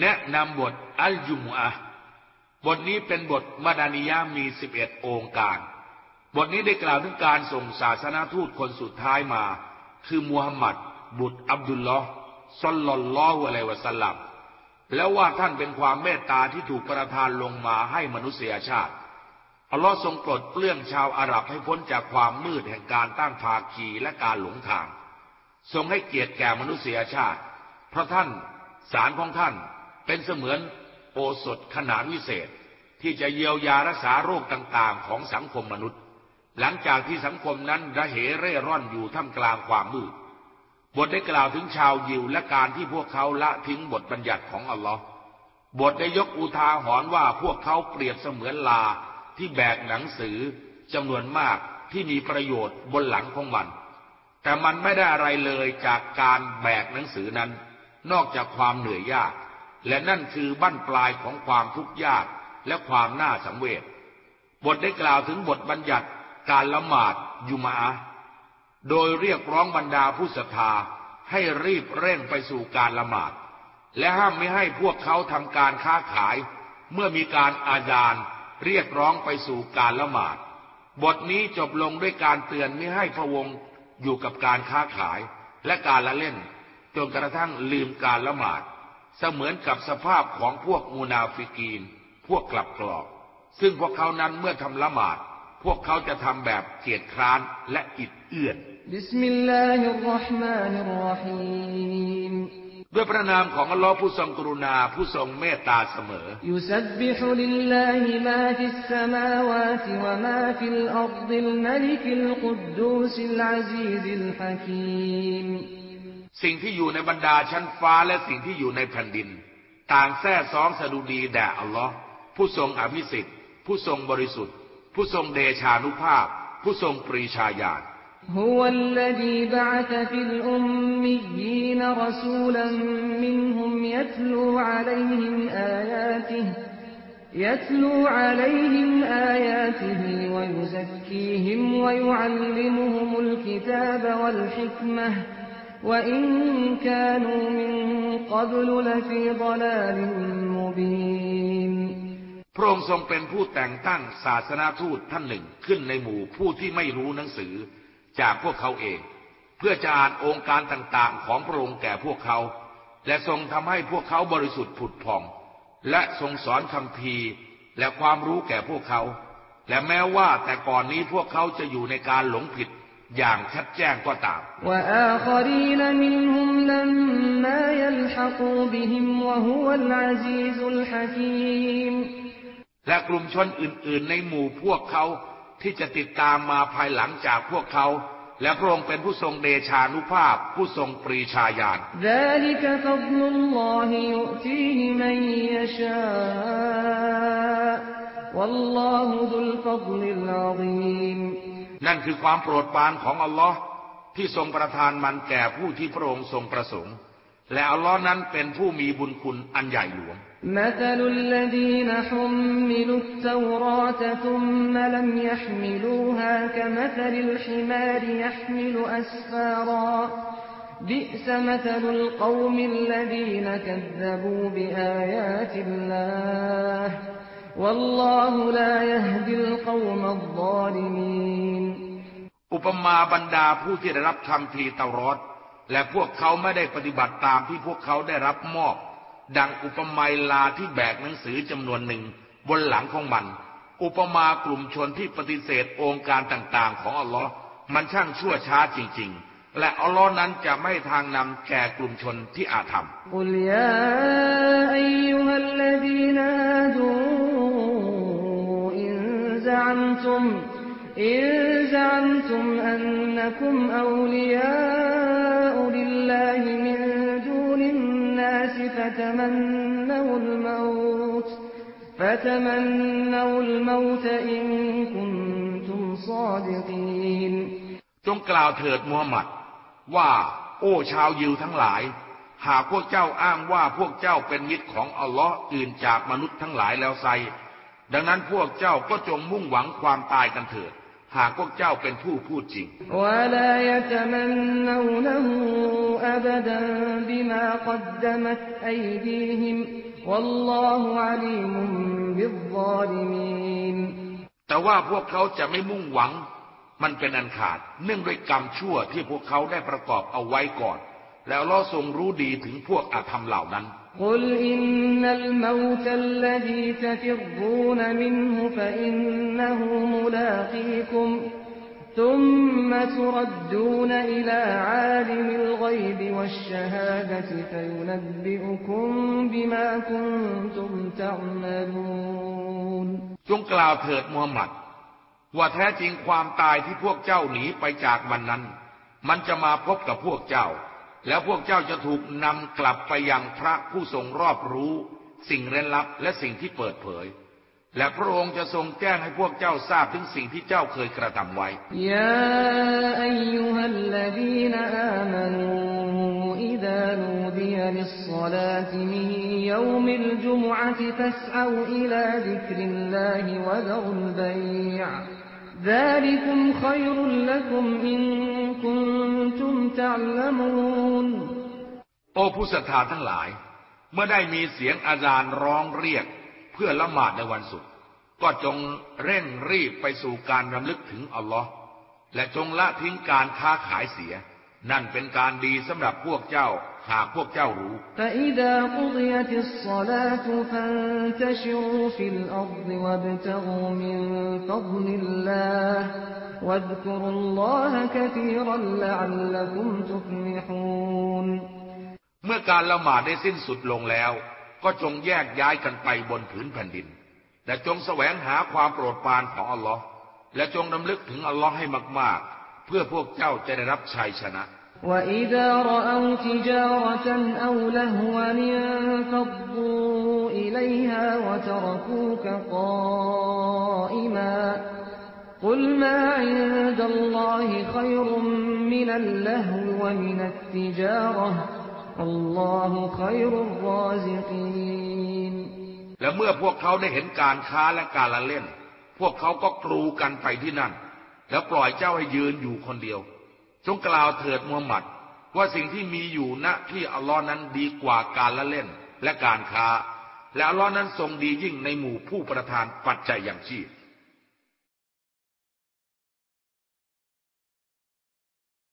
แนะนำบทอัลยุมอะบทนี้เป็นบทมาดานิยามีสิบเอ็ดองค์การ บทนี้ได้กล่าวถึงการส่งศาสนาทูตคนสุดท้ายมา คือมูฮัมหมัด บุตรอับดุลลอฮ์ซลลัลลอฮุอะลัยวะสัลลัมแล้วว่าท่านเป็นความเมตตาที่ถูกประทานลงมาให้มนุษยชาติอัลลอฮ์ทรงปลดเปลื้องชาวอาหรับให้พ้นจากความมืดแห่งการตั้งภาคีและการหลงทาง ทรงให้เกียรติแก่มนุษยชาติ เพราะท่านสารของท่าน เป็นเสมือนโอสถขนาดวิเศษ ที่จะเยียวยารักษาโรคต่างๆ ของสังคมมนุษย์ หลังจากที่สังคมนั้นระเหเร่ร่อนอยู่ท่ามกลางความมืดบทได้กล่าวถึงชาวยิวและการที่พวกเขาละทิ้งบทบัญญัติของอัลลอฮ์บทได้ยกอุทาหรณ์ว่าพวกเขาเปรียบเสมือนลาที่แบกหนังสือจำนวนมากที่มีประโยชน์บนหลังของมัน แต่มันไม่ได้อะไรเลยจากการแบกหนังสือนั้น นอกจากความเหนื่อยยาก และนั่นคือบั้นปลายของความทุกข์ยากและความน่าสังเวช บทได้กล่าวถึงบทบัญญัติการละหมาดยุมา โดยเรียกร้องบรรดาผู้ศรัทธาให้รีบเร่งไปสู่การละหมาด และห้ามไม่ให้พวกเขาทำการค้าขาย เมื่อมีการอาซานเรียกร้องไปสู่การละหมาด บทนี้จบลงด้วยการเตือนไม่ให้พะวงอยู่กับการค้าขายและการละเล่น จนกระทั่งลืมการละหมาด เสมือนกับสภาพของพวกมูนาฟิกีน พวกกลับกลอก ซึ่งพวกเขานั้นเมื่อทำละหมาด พวกเขาจะทำแบบเกียจคร้านและอิดเอื้อนبسم الله الرحمن الرحيمด้วยพระนามของอัลลอฮ์ผู้ทรงกรุณาผู้ทรงเมตตาเสมอ يسبح لله ما في السماوات وما في الأرض الملك القدوس العزيز الحكيم งที่อยู่ในบรรดาชั้นฟ้าและสิ่งที่อยู่ในแผ่นดิน ต่างแท้ซ้องสดุดีแด่อัลลอฮ์ผู้ทรงอภิสิทธิ์ ผู้ทรงบริสุทธิ์ ผู้ทรงเดชานุภาพ ผู้ทรงปรีชาญาณ هو الذي بعث في الأميين رسولا منهم يتلو عليهم آياته يتلو عليهم آياته ويزكيهم ويعلمهم الكتاب والحكمة พระองค์ทรงเป็นผู้แต่งตั้งศาสนาทูตท่านหนึ่งขึ้นในหมู่ผู้ที่ไม่รู้หนังสือจากพวกเขาเอง เพื่อจะอ่านองค์การต่างๆ ของพระองค์แก่พวกเขา และทรงทำให้พวกเขาบริสุทธิ์ผุดผ่อง และทรงสอนคำพีและความรู้แก่พวกเขา และแม้ว่าแต่ก่อนนี้พวกเขาจะอยู่ในการหลงผิด อย่างชัดแจ้งก็ตามและกลุ่มชนอื่น ๆ ในหมู่พวกเขาที่จะติดตามมาภายหลังจากพวกเขา และพระองค์เป็นผู้ทรงเดชานุภาพ ผู้ทรงปรีชาญาณ นั่นคือความโปรดปรานของอัลลอฮ์ที่ทรงประทานมันแก่ผู้ที่พระองค์ทรงประสงค์ และอัลลอฮ์นั้นเป็นผู้มีบุญคุณอันใหญ่หลวง مثل الذين حملوا التوراة ثم لم يحملوها كمثل الحمار يحمل أسفارا بئس مثل القوم الذين كذبوا بآيات الله والله لا يهدي القوم الظالمين อุปมาบรรดาผู้ที่ได้รับคำพีเตารอดและพวกเขาไม่ได้ปฏิบัติตามที่พวกเขาได้รับมอบ ดังอุปมาลาที่แบกหนังสือจำนวนหนึ่งบนหลังของมัน อุปมากลุ่มชนที่ปฏิเสธองค์การต่างๆ ของอัลลอฮ์มันช่างชั่วช้าจริง ๆและอัลลอฮ์นั้นจะไม่ทางนำแก่กลุ่มชนที่อาธรรมอุลยาอัยยุฮัลลดีนอาดูอินซามตุมอินซามตุม อันนักุมอูลียาอุลิลลาฮิมิน فتمنوا الموت فتمنوا الموت إن كنتم صادقين จงกล่าวเถิดมูฮัมหมัด ว่า โอ้ชาวยิวทั้งหลาย หากพวกเจ้าอ้างว่าพวกเจ้าเป็นมิตรของอัลลอฮ์อื่นจากมนุษย์ทั้งหลายแล้วไซดังนั้นพวกเจ้าก็จงมุ่งหวังความตายกันเถิด หากพวกเจ้าเป็นผู้พูดจริง แต่ว่าพวกเขาจะไม่มุ่งหวัง มันเป็นอันขาด เนื่องด้วยกรรมชั่วที่พวกเขาได้ประกอบเอาไว้ก่อน แล้วล่อทรงรู้ดีถึงพวกอาธรรมเหล่านั้น قل إن الموت الذي تفرون منه فإنه ملاقيكم ثم تردون إلى عالم الغيب والشهادة فينبئكم بما كنتم تعملون จงกล่าวเถิดมูฮัมหมัด ว่าแท้จริงความตายที่พวกเจ้าหนีไปจากมันนั้น มันจะมาพบกับพวกเจ้า แล้วพวกเจ้าจะถูกนำกลับไปยังพระผู้ทรงรอบรู้ สิ่งเร้นลับและสิ่งที่เปิดเผย และพระองค์จะทรงแจ้งให้พวกเจ้าทราบถึงสิ่งที่เจ้าเคยกระทำไว้ يا أيها الذين آمنوا إذا نودي للصلاة من يوم الجمعة فاسعوا إلى ذكر الله وذروا البيع ذلكم خير لكم إن كنتم تعلمون โอ้ผู้ศรัทธาทั้งหลาย เมื่อได้มีเสียงอาจารย์ร้องเรียก เพื่อละหมาดในวันศุกร์ก็จงเร่งรีบไปสู่การรำลึกถึงอัลลอฮ์และจงละทิ้งการค้าขายเสีย นั่นเป็นการดีสำหรับพวกเจ้า หากพวกเจ้ารู้ فإذا قضيت الصلاة فانتشروا في الأرض وابتغوا من فضل الله واذكروا الله كثيرا لعلكم تفلحون เมื่อการละหมาดได้สิ้นสุดลงแล้ว ก็จงแยกย้ายกันไปบนผืนแผ่นดิน และจงแสวงหาความโปรดปรานของอัลลอฮ์และจงดำลึกถึงอัลลอฮ์ให้มากๆ เพื่อพวกเจ้าจะได้รับชัยชนะ وإذا رأوا تجارة أو لهوا انفضوا إليها وتركوك قائما قل ما عند الله خير من اللهو ومن التجارة الله خير الرازقين และเมื่อพวกเขาได้เห็นการค้าและการละเล่น พวกเขาก็กรูกันไปที่นั่น แล้วปล่อยเจ้าให้ยืนอยู่คนเดียว จงกล่าวเถิดมูฮัมหมัด ว่าสิ่งที่มีอยู่ณที่อัลลอฮ์นั้นดีกว่าการละเล่นและการค้า และอัลลอฮ์นั้นทรงดียิ่งในหมู่ผู้ประทานปัจจัยอย่างชีพ